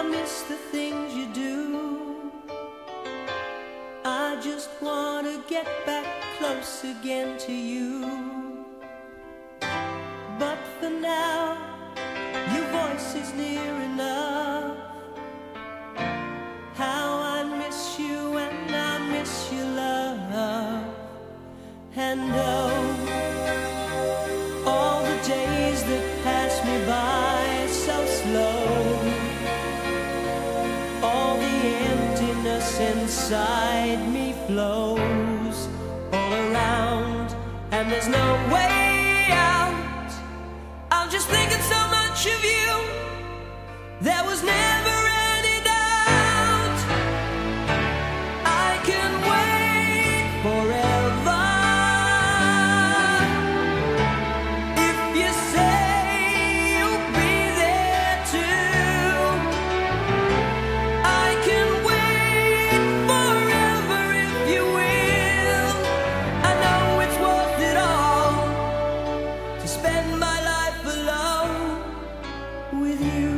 I miss the things you do. I just want to get back close again to you. inside me flows all around, and there's no way out. I'm just thinking so much of you. There was never. spend my life alone with you.